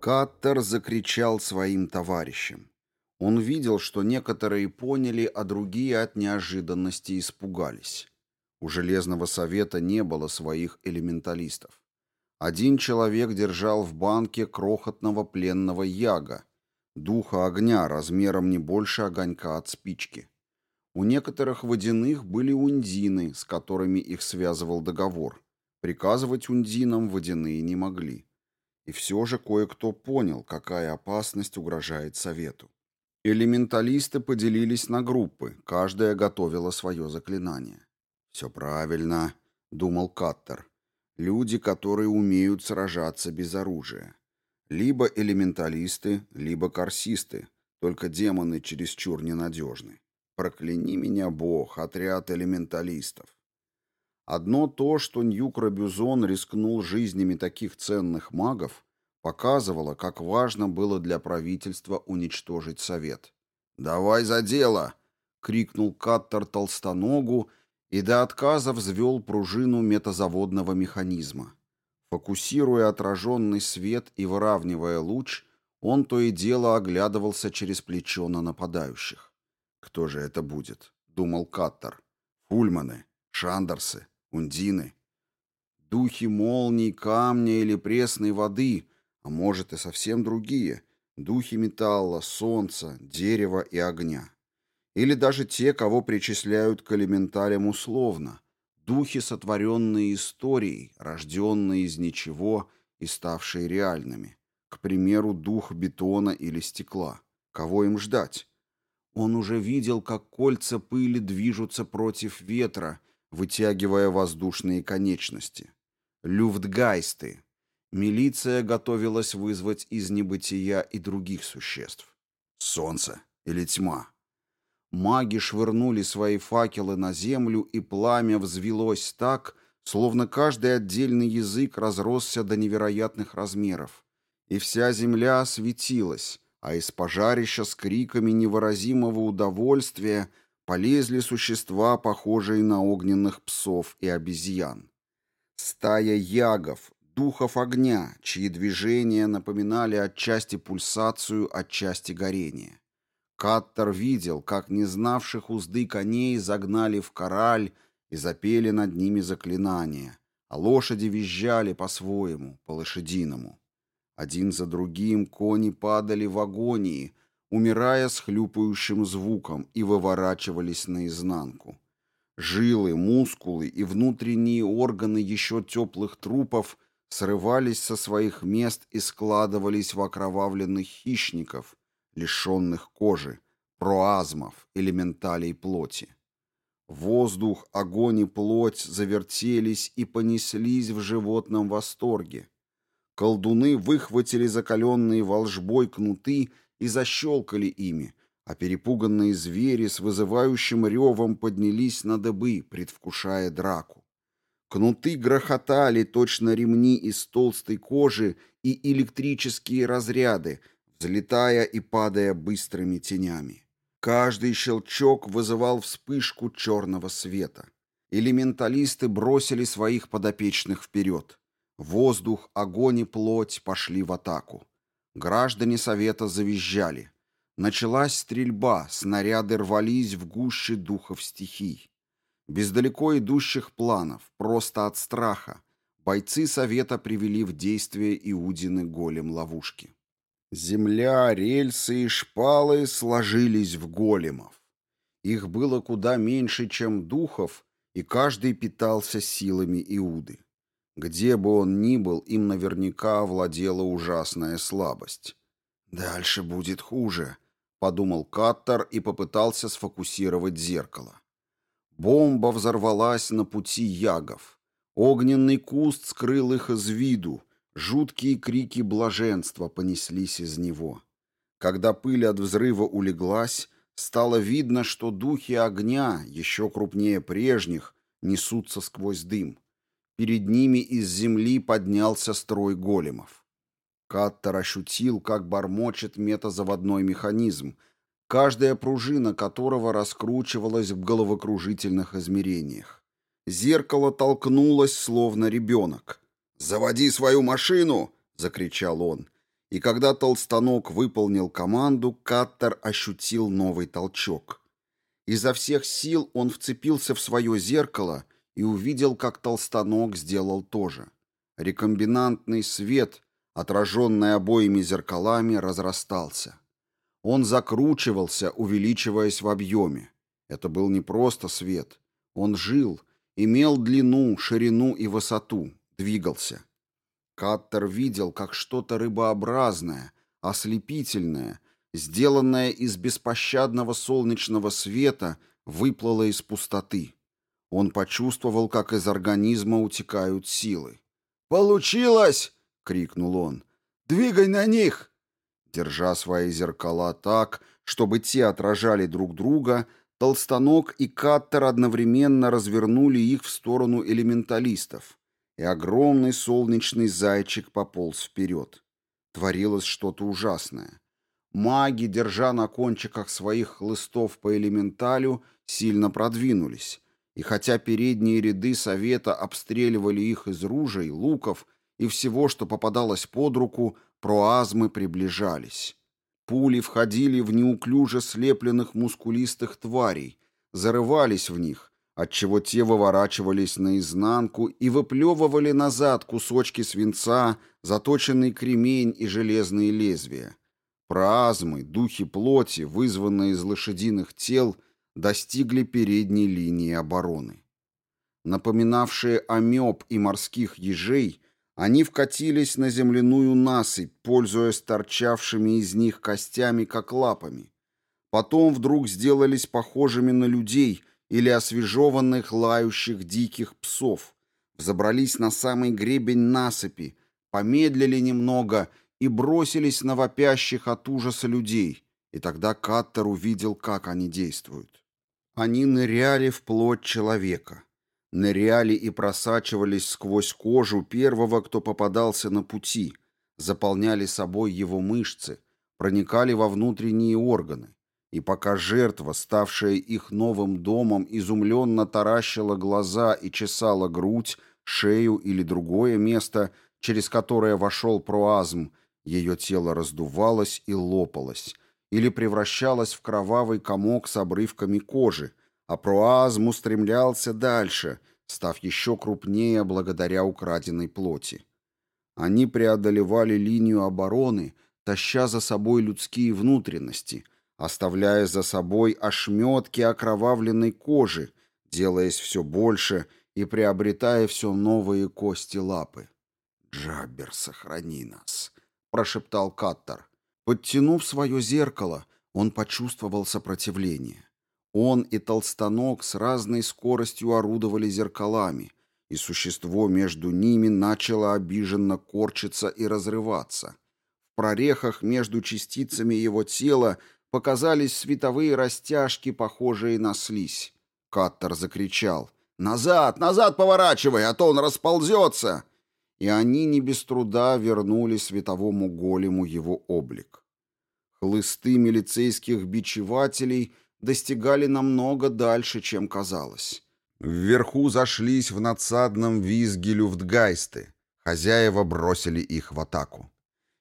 Каттер закричал своим товарищам. Он видел, что некоторые поняли, а другие от неожиданности испугались. У Железного Совета не было своих элементалистов. Один человек держал в банке крохотного пленного яга, духа огня размером не больше огонька от спички. У некоторых водяных были ундины, с которыми их связывал договор. Приказывать ундинам водяные не могли. И все же кое-кто понял, какая опасность угрожает Совету. Элементалисты поделились на группы, каждая готовила свое заклинание. «Все правильно», — думал Каттер. «Люди, которые умеют сражаться без оружия. Либо элементалисты, либо корсисты, только демоны чересчур ненадежны. Прокляни меня, Бог, отряд элементалистов». Одно то, что Ньюк-Рабюзон рискнул жизнями таких ценных магов, показывало, как важно было для правительства уничтожить Совет. «Давай за дело!» — крикнул Каттер толстоногу и до отказа взвел пружину метазаводного механизма. Фокусируя отраженный свет и выравнивая луч, он то и дело оглядывался через плечо на нападающих. «Кто же это будет?» — думал Каттер. «Фульманы, Шандерсы, Ундины, духи молний, камня или пресной воды, а может и совсем другие, духи металла, солнца, дерева и огня. Или даже те, кого причисляют к элементалям условно, духи, сотворенные историей, рожденные из ничего и ставшие реальными. К примеру, дух бетона или стекла. Кого им ждать? Он уже видел, как кольца пыли движутся против ветра, вытягивая воздушные конечности. Люфтгайсты. Милиция готовилась вызвать из небытия и других существ. Солнце или тьма. Маги швырнули свои факелы на землю, и пламя взвелось так, словно каждый отдельный язык разросся до невероятных размеров. И вся земля осветилась, а из пожарища с криками невыразимого удовольствия полезли существа, похожие на огненных псов и обезьян. Стая ягов, духов огня, чьи движения напоминали отчасти пульсацию, отчасти горение. Каттер видел, как незнавших узды коней загнали в кораль и запели над ними заклинания, а лошади визжали по-своему, по-лошадиному. Один за другим кони падали в агонии, умирая с хлюпающим звуком и выворачивались наизнанку. Жилы, мускулы и внутренние органы еще теплых трупов срывались со своих мест и складывались в окровавленных хищников, лишенных кожи, проазмов, элементалей плоти. Воздух, огонь и плоть завертелись и понеслись в животном восторге. Колдуны выхватили закаленные волжбой кнуты и защелкали ими, а перепуганные звери с вызывающим ревом поднялись на дыбы, предвкушая драку. Кнуты грохотали точно ремни из толстой кожи и электрические разряды, взлетая и падая быстрыми тенями. Каждый щелчок вызывал вспышку черного света. Элементалисты бросили своих подопечных вперед. Воздух, огонь и плоть пошли в атаку. Граждане Совета завизжали. Началась стрельба, снаряды рвались в гуще духов стихий. Без далеко идущих планов, просто от страха, бойцы Совета привели в действие Иудины голем ловушки. Земля, рельсы и шпалы сложились в големов. Их было куда меньше, чем духов, и каждый питался силами Иуды. Где бы он ни был, им наверняка овладела ужасная слабость. «Дальше будет хуже», — подумал Каттер и попытался сфокусировать зеркало. Бомба взорвалась на пути ягов. Огненный куст скрыл их из виду, Жуткие крики блаженства понеслись из него. Когда пыль от взрыва улеглась, стало видно, что духи огня, еще крупнее прежних, несутся сквозь дым. Перед ними из земли поднялся строй големов. Каттер ощутил, как бормочет метазаводной механизм, каждая пружина которого раскручивалась в головокружительных измерениях. Зеркало толкнулось, словно ребенок — «Заводи свою машину!» — закричал он. И когда толстанок выполнил команду, Каттер ощутил новый толчок. Изо всех сил он вцепился в свое зеркало и увидел, как толстанок сделал то же. Рекомбинантный свет, отраженный обоими зеркалами, разрастался. Он закручивался, увеличиваясь в объеме. Это был не просто свет. Он жил, имел длину, ширину и высоту, двигался. Каттер видел, как что-то рыбообразное, ослепительное, сделанное из беспощадного солнечного света, выплыло из пустоты. Он почувствовал, как из организма утекают силы. «Получилось!» — крикнул он. «Двигай на них!» Держа свои зеркала так, чтобы те отражали друг друга, Толстанок и Каттер одновременно развернули их в сторону элементалистов, и огромный солнечный зайчик пополз вперед. Творилось что-то ужасное. Маги, держа на кончиках своих хлыстов по элементалю, сильно продвинулись, и хотя передние ряды совета обстреливали их из ружей, луков и всего, что попадалось под руку, проазмы приближались. Пули входили в неуклюже слепленных мускулистых тварей, зарывались в них, отчего те выворачивались наизнанку и выплевывали назад кусочки свинца, заточенный кремень и железные лезвия. Проазмы, духи плоти, вызванные из лошадиных тел, достигли передней линии обороны. Напоминавшие амеб и морских ежей, они вкатились на земляную насыпь, пользуясь торчавшими из них костями, как лапами. Потом вдруг сделались похожими на людей или освежеванных лающих диких псов, взобрались на самый гребень насыпи, помедлили немного и бросились на вопящих от ужаса людей, и тогда Каттер увидел, как они действуют. Они ныряли в плоть человека ныряли и просачивались сквозь кожу первого, кто попадался на пути, заполняли собой его мышцы, проникали во внутренние органы. И пока жертва, ставшая их новым домом, изумленно таращила глаза и чесала грудь, шею или другое место, через которое вошел проазм, ее тело раздувалось и лопалось, или превращалось в кровавый комок с обрывками кожи, а проазм устремлялся дальше, став еще крупнее благодаря украденной плоти. Они преодолевали линию обороны, таща за собой людские внутренности, оставляя за собой ошметки окровавленной кожи, делаясь все больше и приобретая все новые кости лапы. «Джаббер, сохрани нас!» — прошептал Каттер. Подтянув свое зеркало, он почувствовал сопротивление. Он и толстанок с разной скоростью орудовали зеркалами, и существо между ними начало обиженно корчиться и разрываться. В прорехах между частицами его тела показались световые растяжки, похожие на слизь. Каттер закричал «Назад! Назад поворачивай, а то он расползется!» И они не без труда вернули световому голему его облик. Хлысты милицейских бичевателей — достигали намного дальше, чем казалось. Вверху зашлись в надсадном визге люфтгайсты. Хозяева бросили их в атаку.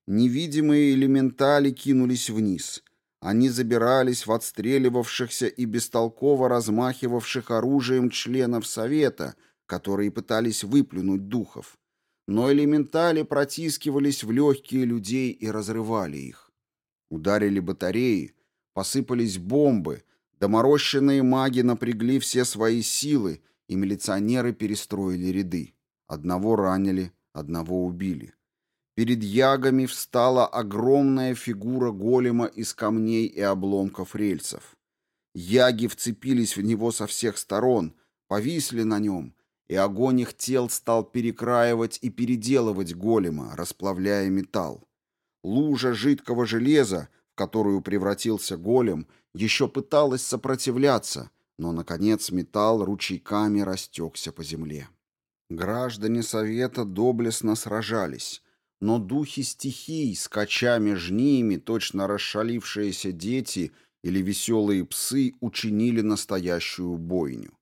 Невидимые элементали кинулись вниз. Они забирались в отстреливавшихся и бестолково размахивавших оружием членов Совета, которые пытались выплюнуть духов. Но элементали протискивались в легкие людей и разрывали их. Ударили батареи, посыпались бомбы, Доморощенные маги напрягли все свои силы, и милиционеры перестроили ряды. Одного ранили, одного убили. Перед ягами встала огромная фигура голема из камней и обломков рельсов. Яги вцепились в него со всех сторон, повисли на нем, и огонь их тел стал перекраивать и переделывать голема, расплавляя металл. Лужа жидкого железа, в которую превратился голем, еще пыталась сопротивляться, но, наконец, металл ручейками растекся по земле. Граждане Совета доблестно сражались, но духи стихий, скача меж ними, точно расшалившиеся дети или веселые псы, учинили настоящую бойню.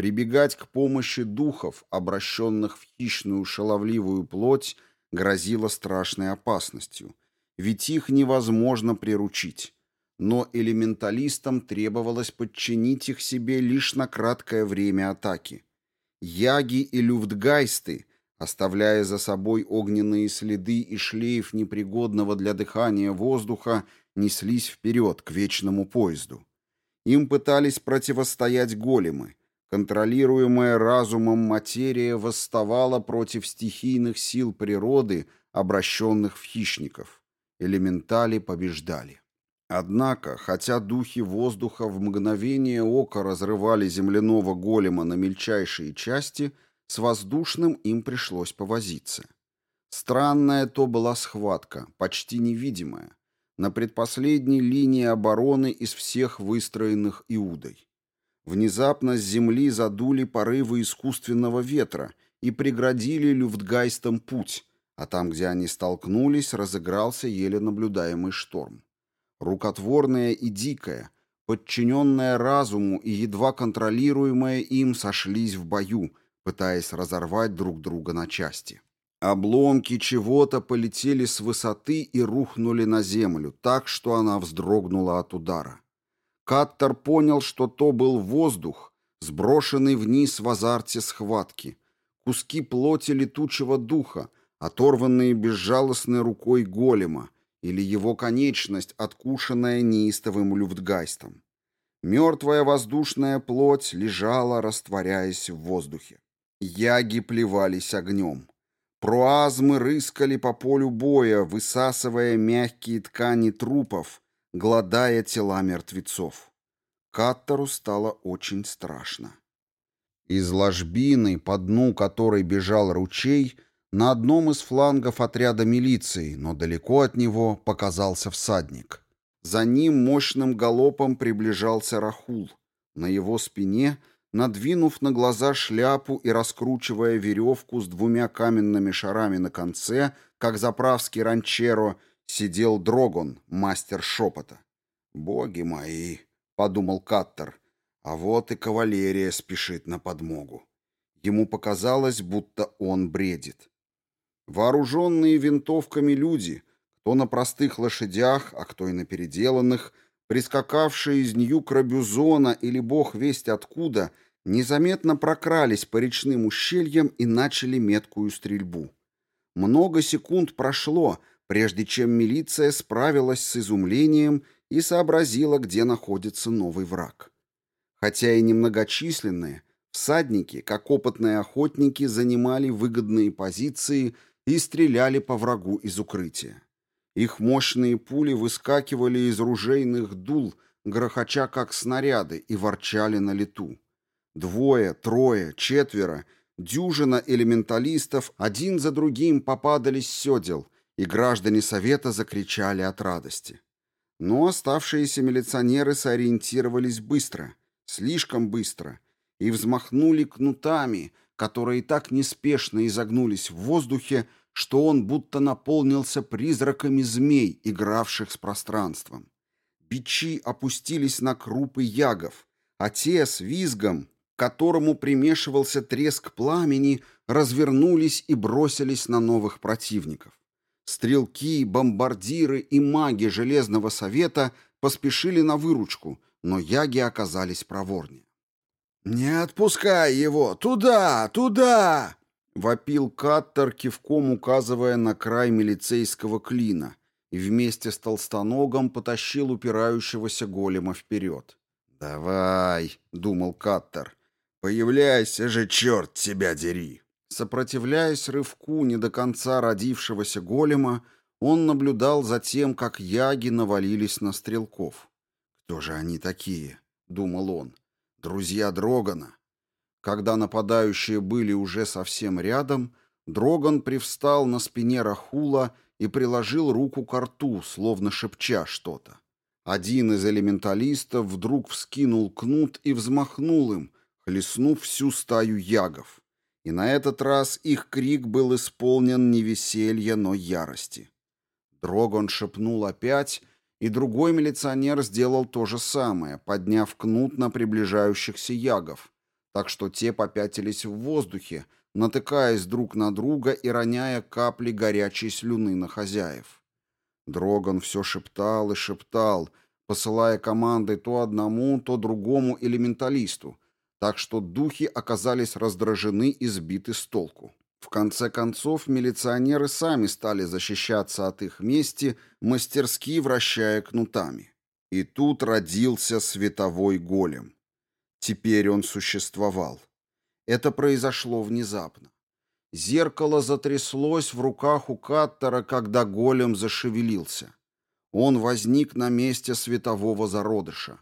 Прибегать к помощи духов, обращенных в хищную шаловливую плоть, грозило страшной опасностью, ведь их невозможно приручить. Но элементалистам требовалось подчинить их себе лишь на краткое время атаки. Яги и люфтгайсты, оставляя за собой огненные следы и шлейф непригодного для дыхания воздуха, неслись вперед к вечному поезду. Им пытались противостоять големы. Контролируемая разумом материя восставала против стихийных сил природы, обращенных в хищников. Элементали побеждали. Однако, хотя духи воздуха в мгновение ока разрывали земляного голема на мельчайшие части, с воздушным им пришлось повозиться. Странная то была схватка, почти невидимая, на предпоследней линии обороны из всех выстроенных Иудой. Внезапно с земли задули порывы искусственного ветра и преградили люфтгайстам путь, а там, где они столкнулись, разыгрался еле наблюдаемый шторм рукотворная и дикая, подчиненная разуму и едва контролируемая им сошлись в бою, пытаясь разорвать друг друга на части. Обломки чего-то полетели с высоты и рухнули на землю, так что она вздрогнула от удара. Каттер понял, что то был воздух, сброшенный вниз в азарте схватки, куски плоти летучего духа, оторванные безжалостной рукой голема, или его конечность, откушенная неистовым люфтгайстом. Мертвая воздушная плоть лежала, растворяясь в воздухе. Яги плевались огнем. Проазмы рыскали по полю боя, высасывая мягкие ткани трупов, гладая тела мертвецов. Каттеру стало очень страшно. Из ложбины, по дну которой бежал ручей, на одном из флангов отряда милиции, но далеко от него показался всадник. За ним мощным галопом приближался Рахул. На его спине, надвинув на глаза шляпу и раскручивая веревку с двумя каменными шарами на конце, как заправский ранчеро, сидел Дрогон, мастер шепота. «Боги мои!» — подумал Каттер. «А вот и кавалерия спешит на подмогу». Ему показалось, будто он бредит. Вооруженные винтовками люди, кто на простых лошадях, а кто и на переделанных, прискакавшие из Нью-Крабюзона или бог весть откуда, незаметно прокрались по речным ущельям и начали меткую стрельбу. Много секунд прошло, прежде чем милиция справилась с изумлением и сообразила, где находится новый враг. Хотя и немногочисленные, всадники, как опытные охотники, занимали выгодные позиции – и стреляли по врагу из укрытия. Их мощные пули выскакивали из ружейных дул, грохоча как снаряды, и ворчали на лету. Двое, трое, четверо, дюжина элементалистов один за другим попадали с седел, и граждане Совета закричали от радости. Но оставшиеся милиционеры сориентировались быстро, слишком быстро, и взмахнули кнутами, которые так неспешно изогнулись в воздухе, что он будто наполнился призраками змей, игравших с пространством. Бичи опустились на крупы ягов, а те с визгом, к которому примешивался треск пламени, развернулись и бросились на новых противников. Стрелки, бомбардиры и маги Железного Совета поспешили на выручку, но яги оказались проворнее. «Не отпускай его! Туда! Туда!» — вопил Каттер, кивком указывая на край милицейского клина, и вместе с толстоногом потащил упирающегося голема вперед. «Давай!» — думал Каттер. «Появляйся же, черт тебя дери!» Сопротивляясь рывку не до конца родившегося голема, он наблюдал за тем, как яги навалились на стрелков. «Кто же они такие?» — думал он друзья Дрогана. Когда нападающие были уже совсем рядом, Дроган привстал на спине Рахула и приложил руку к рту, словно шепча что-то. Один из элементалистов вдруг вскинул кнут и взмахнул им, хлестнув всю стаю ягов. И на этот раз их крик был исполнен не веселья, но ярости. Дроган шепнул опять, и другой милиционер сделал то же самое, подняв кнут на приближающихся ягов, так что те попятились в воздухе, натыкаясь друг на друга и роняя капли горячей слюны на хозяев. Дроган все шептал и шептал, посылая команды то одному, то другому элементалисту, так что духи оказались раздражены и сбиты с толку. В конце концов, милиционеры сами стали защищаться от их мести, мастерски вращая кнутами. И тут родился световой голем. Теперь он существовал. Это произошло внезапно. Зеркало затряслось в руках у Каттера, когда голем зашевелился. Он возник на месте светового зародыша.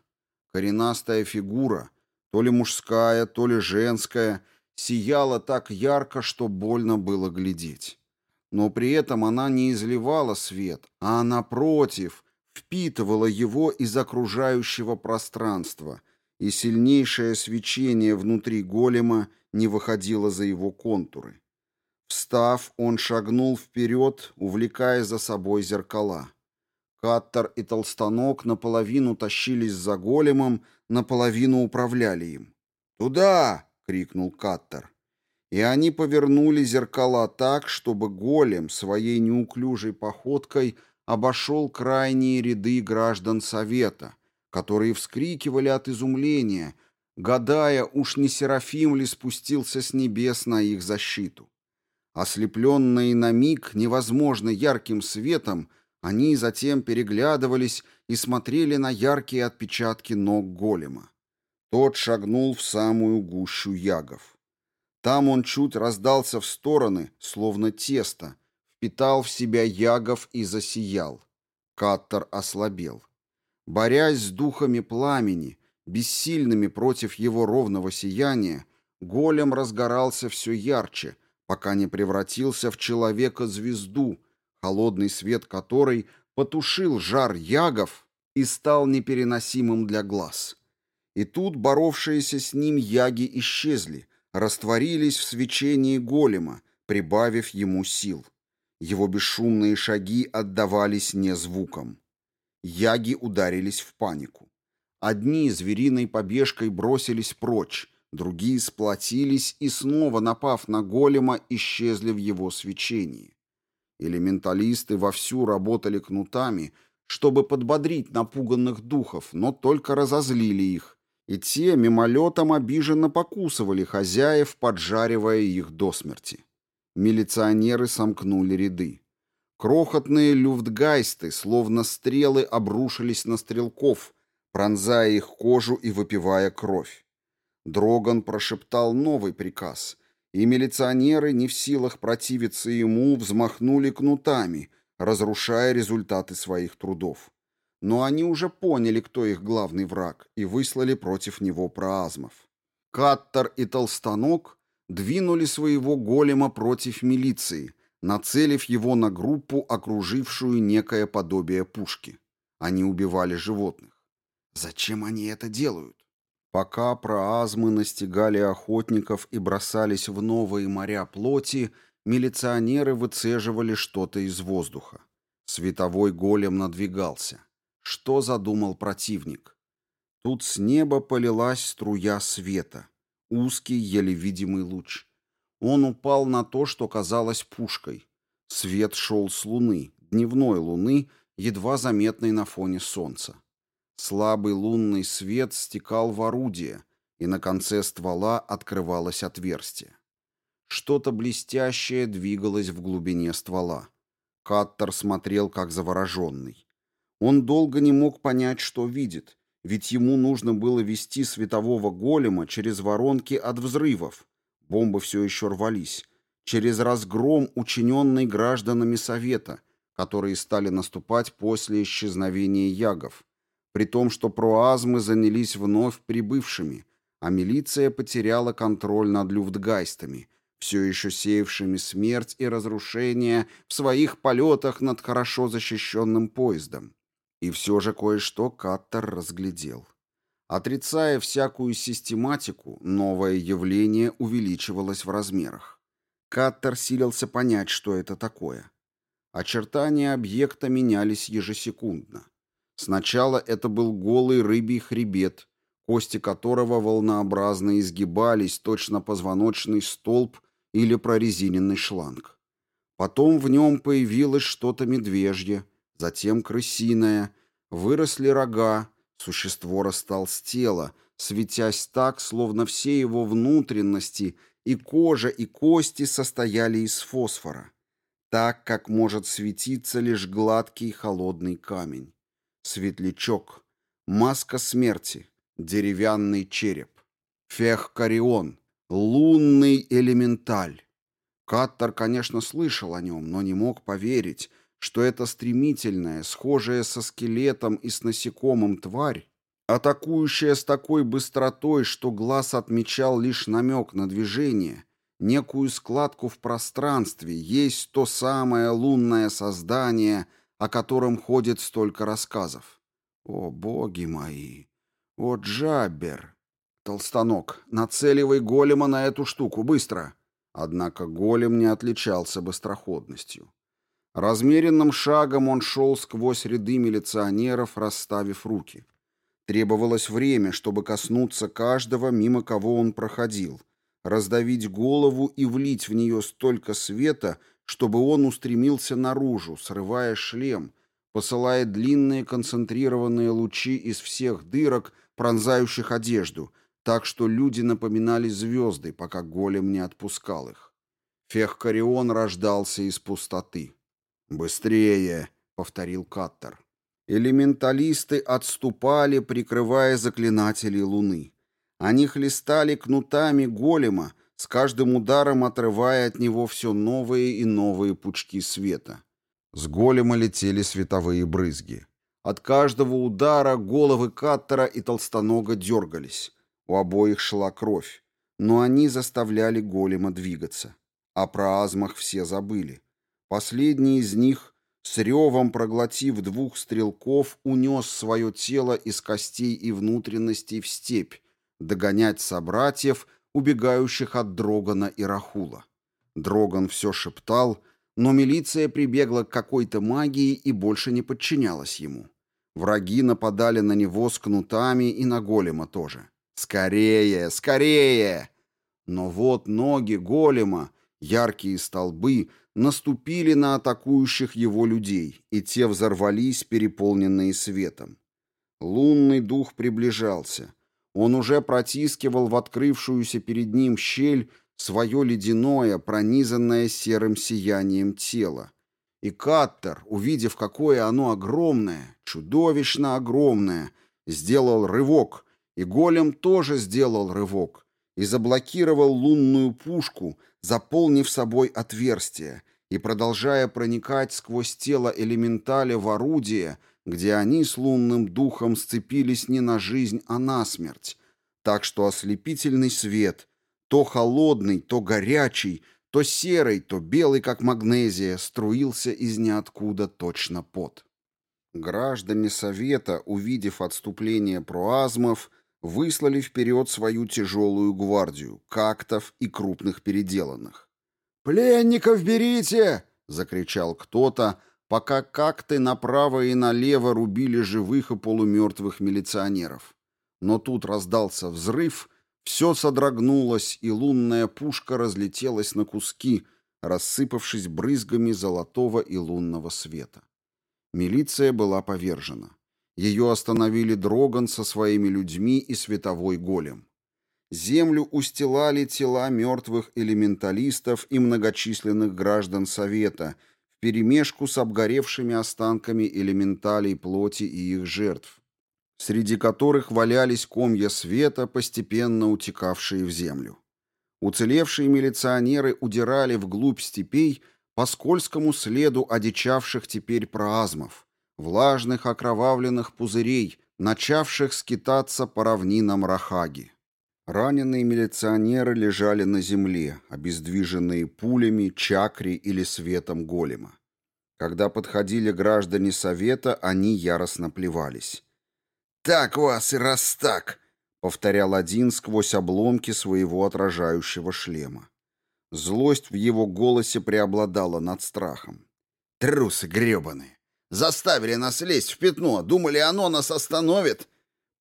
Коренастая фигура, то ли мужская, то ли женская, сияла так ярко, что больно было глядеть. Но при этом она не изливала свет, а напротив, впитывала его из окружающего пространства, и сильнейшее свечение внутри голема не выходило за его контуры. Встав, он шагнул вперед, увлекая за собой зеркала. Каттер и Толстанок наполовину тащились за големом, наполовину управляли им. «Туда!» — крикнул Каттер. И они повернули зеркала так, чтобы голем своей неуклюжей походкой обошел крайние ряды граждан Совета, которые вскрикивали от изумления, гадая, уж не Серафим ли спустился с небес на их защиту. Ослепленные на миг невозможно ярким светом, они затем переглядывались и смотрели на яркие отпечатки ног голема. Тот шагнул в самую гущу ягов. Там он чуть раздался в стороны, словно тесто, впитал в себя ягов и засиял. Каттер ослабел. Борясь с духами пламени, бессильными против его ровного сияния, голем разгорался все ярче, пока не превратился в человека-звезду, холодный свет которой потушил жар ягов и стал непереносимым для глаз. И тут боровшиеся с ним яги исчезли, растворились в свечении голема, прибавив ему сил. Его бесшумные шаги отдавались не звуком. Яги ударились в панику. Одни звериной побежкой бросились прочь, другие сплотились и, снова напав на голема, исчезли в его свечении. Элементалисты вовсю работали кнутами, чтобы подбодрить напуганных духов, но только разозлили их, и те мимолетом обиженно покусывали хозяев, поджаривая их до смерти. Милиционеры сомкнули ряды. Крохотные люфтгайсты, словно стрелы, обрушились на стрелков, пронзая их кожу и выпивая кровь. Дроган прошептал новый приказ — и милиционеры, не в силах противиться ему, взмахнули кнутами, разрушая результаты своих трудов. Но они уже поняли, кто их главный враг, и выслали против него проазмов. Каттер и Толстанок двинули своего голема против милиции, нацелив его на группу, окружившую некое подобие пушки. Они убивали животных. Зачем они это делают? Пока проазмы настигали охотников и бросались в новые моря плоти, милиционеры выцеживали что-то из воздуха. Световой голем надвигался. Что задумал противник? Тут с неба полилась струя света. Узкий, еле видимый луч. Он упал на то, что казалось пушкой. Свет шел с луны, дневной луны, едва заметной на фоне солнца. Слабый лунный свет стекал в орудие, и на конце ствола открывалось отверстие. Что-то блестящее двигалось в глубине ствола. Каттер смотрел как завороженный. Он долго не мог понять, что видит, ведь ему нужно было вести светового голема через воронки от взрывов. Бомбы все еще рвались. Через разгром, учиненный гражданами Совета, которые стали наступать после исчезновения ягов при том, что проазмы занялись вновь прибывшими, а милиция потеряла контроль над люфтгайстами, все еще сеявшими смерть и разрушение в своих полетах над хорошо защищенным поездом. И все же кое-что Каттер разглядел. Отрицая всякую систематику, новое явление увеличивалось в размерах. Каттер силился понять, что это такое. Очертания объекта менялись ежесекундно. Сначала это был голый рыбий хребет, кости которого волнообразно изгибались, точно позвоночный столб или прорезиненный шланг. Потом в нем появилось что-то медвежье, затем крысиная. Выросли рога, существо растолстело, светясь так, словно все его внутренности и кожа, и кости состояли из фосфора, так, как может светиться лишь гладкий холодный камень. Светлячок, маска смерти, деревянный череп. Фехкарион, лунный элементаль. Каттер, конечно, слышал о нем, но не мог поверить, что эта стремительная, схожая со скелетом и с насекомым тварь, атакующая с такой быстротой, что глаз отмечал лишь намек на движение, некую складку в пространстве, есть то самое лунное создание, о котором ходит столько рассказов. О, боги мои! О, Джаббер! Толстанок, нацеливай голема на эту штуку, быстро! Однако голем не отличался быстроходностью. Размеренным шагом он шел сквозь ряды милиционеров, расставив руки. Требовалось время, чтобы коснуться каждого, мимо кого он проходил, раздавить голову и влить в нее столько света, чтобы он устремился наружу, срывая шлем, посылая длинные концентрированные лучи из всех дырок, пронзающих одежду, так что люди напоминали звезды, пока голем не отпускал их. Фехкарион рождался из пустоты. «Быстрее!» — повторил Каттер. Элементалисты отступали, прикрывая заклинателей Луны. Они хлестали кнутами голема, с каждым ударом отрывая от него все новые и новые пучки света. С голема летели световые брызги. От каждого удара головы Каттера и Толстонога дергались. У обоих шла кровь. Но они заставляли голема двигаться. О проазмах все забыли. Последний из них, с ревом проглотив двух стрелков, унес свое тело из костей и внутренностей в степь, догонять собратьев, убегающих от Дрогана и Рахула. Дроган все шептал, но милиция прибегла к какой-то магии и больше не подчинялась ему. Враги нападали на него с кнутами и на голема тоже. «Скорее! Скорее!» Но вот ноги голема, яркие столбы, наступили на атакующих его людей, и те взорвались, переполненные светом. Лунный дух приближался. Он уже протискивал в открывшуюся перед ним щель свое ледяное, пронизанное серым сиянием тело. И Каттер, увидев, какое оно огромное, чудовищно огромное, сделал рывок, и голем тоже сделал рывок, и заблокировал лунную пушку, заполнив собой отверстие, и продолжая проникать сквозь тело элементаля в орудие, где они с лунным духом сцепились не на жизнь, а на смерть, так что ослепительный свет, то холодный, то горячий, то серый, то белый, как магнезия, струился из ниоткуда точно пот. Граждане Совета, увидев отступление проазмов, выслали вперед свою тяжелую гвардию, кактов и крупных переделанных. «Пленников берите!» — закричал кто-то, пока какты направо и налево рубили живых и полумертвых милиционеров. Но тут раздался взрыв, все содрогнулось, и лунная пушка разлетелась на куски, рассыпавшись брызгами золотого и лунного света. Милиция была повержена. Ее остановили Дроган со своими людьми и световой голем. Землю устилали тела мертвых элементалистов и многочисленных граждан Совета — вперемешку с обгоревшими останками элементалей плоти и их жертв, среди которых валялись комья света, постепенно утекавшие в землю. Уцелевшие милиционеры удирали вглубь степей по скользкому следу одичавших теперь проазмов, влажных окровавленных пузырей, начавших скитаться по равнинам Рахаги. Раненые милиционеры лежали на земле, обездвиженные пулями, чакри или светом голема. Когда подходили граждане совета, они яростно плевались. «Так вас и раз так!» — повторял один сквозь обломки своего отражающего шлема. Злость в его голосе преобладала над страхом. «Трусы гребаные! Заставили нас лезть в пятно! Думали, оно нас остановит!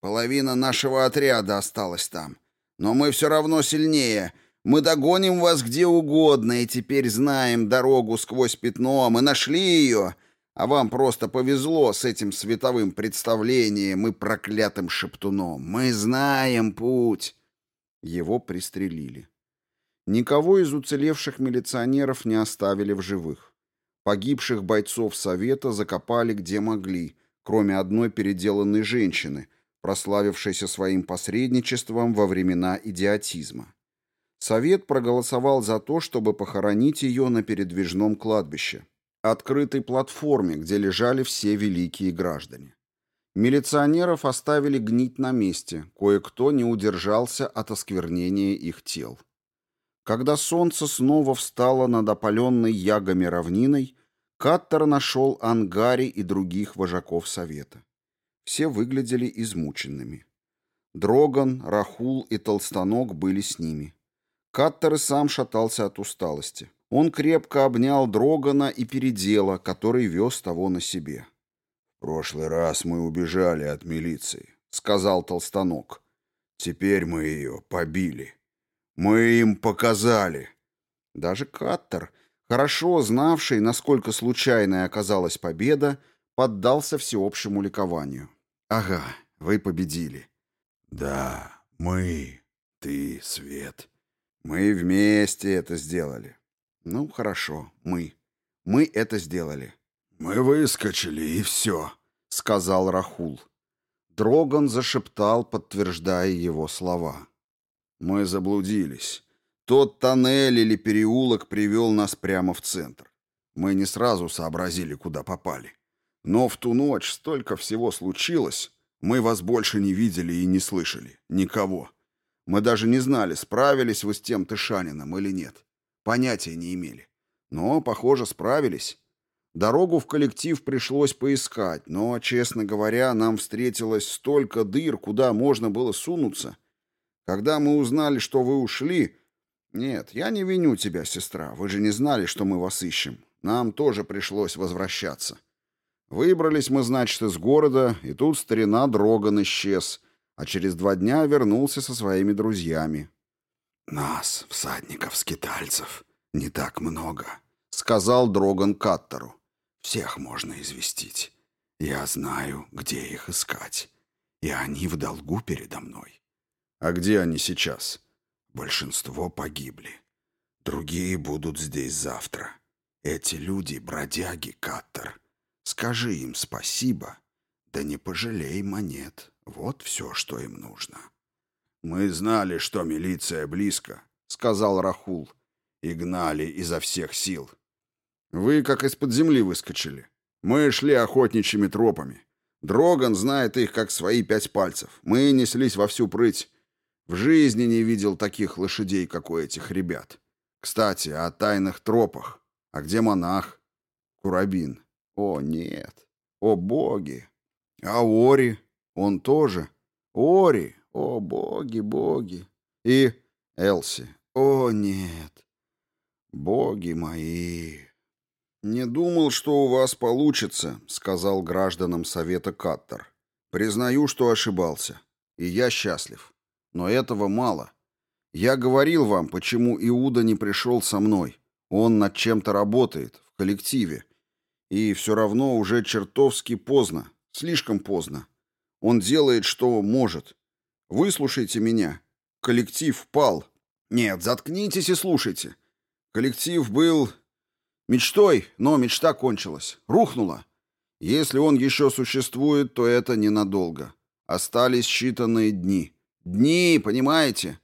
Половина нашего отряда осталась там!» Но мы все равно сильнее. Мы догоним вас где угодно, и теперь знаем дорогу сквозь пятно. Мы нашли ее. А вам просто повезло с этим световым представлением и проклятым шептуном. Мы знаем путь. Его пристрелили. Никого из уцелевших милиционеров не оставили в живых. Погибших бойцов Совета закопали где могли, кроме одной переделанной женщины, прославившейся своим посредничеством во времена идиотизма. Совет проголосовал за то, чтобы похоронить ее на передвижном кладбище, открытой платформе, где лежали все великие граждане. Милиционеров оставили гнить на месте, кое-кто не удержался от осквернения их тел. Когда солнце снова встало над опаленной ягами равниной, Каттер нашел Ангари и других вожаков совета. Все выглядели измученными. Дроган, Рахул и Толстанок были с ними. Каттер и сам шатался от усталости. Он крепко обнял Дрогана и передела, который вез того на себе. «В прошлый раз мы убежали от милиции», — сказал Толстанок. «Теперь мы ее побили. Мы им показали». Даже Каттер, хорошо знавший, насколько случайной оказалась победа, поддался всеобщему ликованию. «Ага, вы победили». «Да, мы, ты, Свет. Мы вместе это сделали». «Ну, хорошо, мы. Мы это сделали». «Мы выскочили, и все», — сказал Рахул. Дроган зашептал, подтверждая его слова. «Мы заблудились. Тот тоннель или переулок привел нас прямо в центр. Мы не сразу сообразили, куда попали. Но в ту ночь столько всего случилось, мы вас больше не видели и не слышали. Никого. Мы даже не знали, справились вы с тем Тышанином или нет. Понятия не имели. Но, похоже, справились. Дорогу в коллектив пришлось поискать, но, честно говоря, нам встретилось столько дыр, куда можно было сунуться. Когда мы узнали, что вы ушли, «Нет, я не виню тебя, сестра. Вы же не знали, что мы вас ищем. Нам тоже пришлось возвращаться. Выбрались мы, значит, из города, и тут старина Дроган исчез, а через два дня вернулся со своими друзьями». «Нас, всадников-скитальцев, не так много», — сказал Дроган Каттеру. «Всех можно известить. Я знаю, где их искать. И они в долгу передо мной». «А где они сейчас?» Большинство погибли. Другие будут здесь завтра. Эти люди — бродяги, Каттер. Скажи им спасибо, да не пожалей монет. Вот все, что им нужно. «Мы знали, что милиция близко», — сказал Рахул, — «и гнали изо всех сил. Вы как из-под земли выскочили. Мы шли охотничьими тропами. Дроган знает их, как свои пять пальцев. Мы неслись во всю прыть. В жизни не видел таких лошадей, как у этих ребят. Кстати, о тайных тропах. А где монах? Курабин. О, нет. О, боги. А Ори? Он тоже? Ори. О, боги, боги. И Элси. О, нет. Боги мои. Не думал, что у вас получится, сказал гражданам Совета Каттер. Признаю, что ошибался. И я счастлив. Но этого мало. Я говорил вам, почему Иуда не пришел со мной. Он над чем-то работает, в коллективе. И все равно уже чертовски поздно, слишком поздно. Он делает, что может. Выслушайте меня. Коллектив пал. Нет, заткнитесь и слушайте. Коллектив был мечтой, но мечта кончилась. Рухнула. Если он еще существует, то это ненадолго. Остались считанные дни. Дни, понимаете?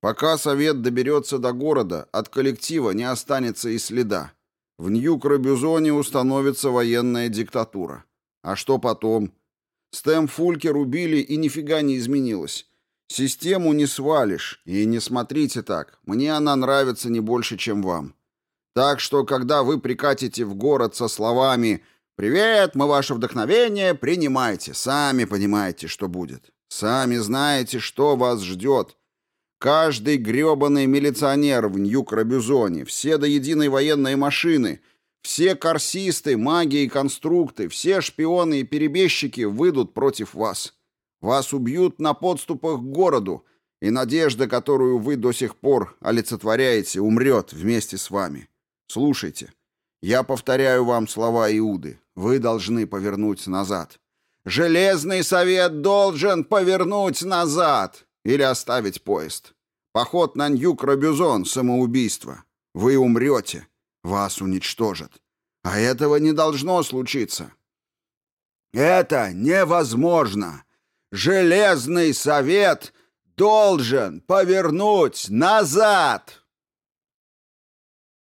Пока совет доберется до города, от коллектива не останется и следа. В Нью-Крабюзоне установится военная диктатура. А что потом? Стэм Фулькер убили, и нифига не изменилось. Систему не свалишь, и не смотрите так. Мне она нравится не больше, чем вам. Так что, когда вы прикатите в город со словами «Привет, мы ваше вдохновение», принимайте, сами понимаете, что будет. Сами знаете, что вас ждет. Каждый гребаный милиционер в Нью-Крабюзоне, все до единой военной машины, все корсисты, маги и конструкты, все шпионы и перебежчики выйдут против вас. Вас убьют на подступах к городу, и надежда, которую вы до сих пор олицетворяете, умрет вместе с вами. Слушайте, Я повторяю вам слова Иуды. Вы должны повернуть назад. Железный совет должен повернуть назад или оставить поезд. Поход на Ньюк-Робюзон — самоубийство. Вы умрете. Вас уничтожат. А этого не должно случиться. Это невозможно. Железный совет должен повернуть назад.